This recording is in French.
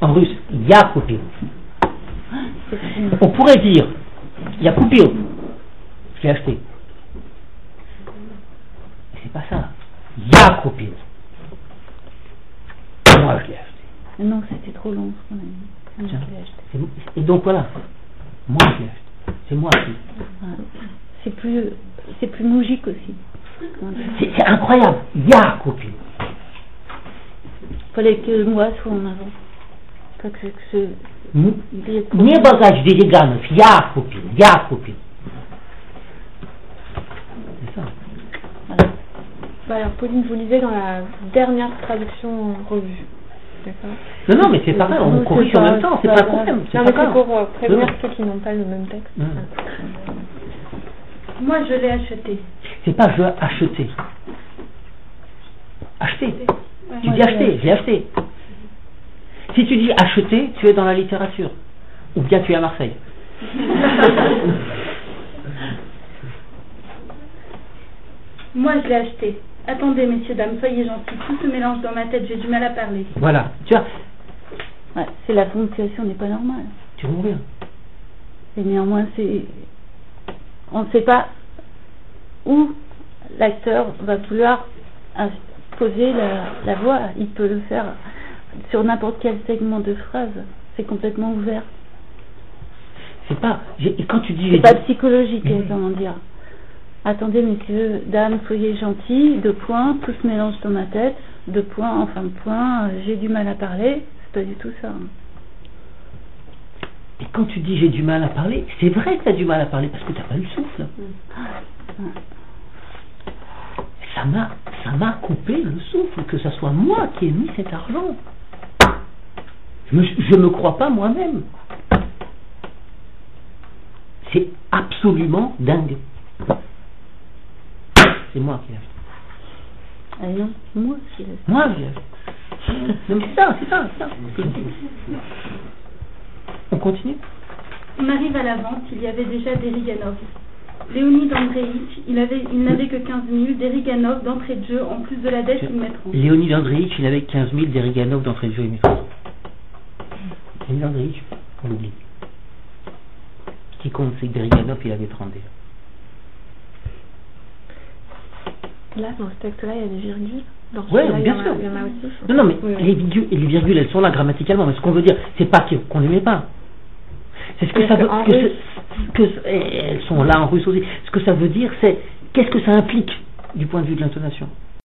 en russe, Yakupil. On pourrait dire Yakupil. Je l'ai acheté. C'est pas ça. Yakupil. Moi, je l'ai acheté. Non, c'était trop long. Et donc voilà. Moi, je l'ai acheté. C'est moi qui. C'est plus, c'est plus musique aussi. C'est incroyable. Yakupil. Fallait que moi soit en avant. Pas que, que ce... Не богач Дериганов, я купил, я купил. C'est ça. Bah alors, Pauline, vous lisez dans la dernière traduction revue. D'accord Non, non, mais c'est pareil, on corrige en même temps, c'est pas un problème. Non, C'est mais pas c'est grave. pour euh, prévenir Non. ceux qui n'ont pas le même texte. Hum. Moi, je l'ai acheté. C'est pas je acheter. Acheter. Ouais. Tu dis acheter, j'ai acheté. Si tu dis acheter, tu es dans la littérature. Ou bien tu es à Marseille. Moi, je l'ai acheté. Attendez, messieurs, dames, soyez gentils. Tout se mélange dans ma tête, j'ai du mal à parler. Voilà. Tu vois, Ouais, c'est la ponctuation n'est pas normale. tu vas mourir. Et néanmoins, c'est, on ne sait pas où l'acteur va vouloir poser la, la voix. Il peut le faire sur n'importe quel segment de phrase. C'est complètement ouvert. C'est pas. et quand tu dis. C'est pas dit- psychologique, comment dire. Attendez, messieurs, dames, soyez gentils. Deux points, tout se mélange dans ma tête. Deux points, enfin point. euh, J'ai du mal à parler. C'est pas du tout ça. hein. Et quand tu dis j'ai du mal à parler, c'est vrai que tu as du mal à parler parce que tu pas le souffle. Ça m'a, ça m'a coupé le souffle, que ce soit moi qui ai mis cet argent. Je me, je me crois pas moi-même. C'est absolument dingue. C'est moi qui l'ai acheté. Ah non, moi, je l'ai- Moi, je l'ai acheté. Non, mais c'est ça, c'est ça, c'est ça. On continue On arrive à la vente, il y avait déjà Deriganov. Léonid Andreevitch, il avait- il n'avait que 15 000. Deriganov, d'entrée de jeu, en plus de la dette qu'ils mettront. Léonid Andreevitch, il avait 15 000, Deriganov d'entrée de jeu et maîtrise. Léonid Andreevitch, on l'oublie. Ce qui compte, c'est que Deriganov, il avait 30 déjà. Là, dans ce texte-là, il y a des virgules. Dans Ouais, il y bien en a- sûr. Il y en a aussi. Non, non, mais Oui, les, virgules, les virgules, elles sont là grammaticalement, mais ce qu'on veut dire, c'est pas qu'on les met pas. C'est ce que ça veut que ce- que ce- et elles sont là en russe aussi. Ce que ça veut dire, c'est qu'est-ce que ça implique du point de vue de l'intonation?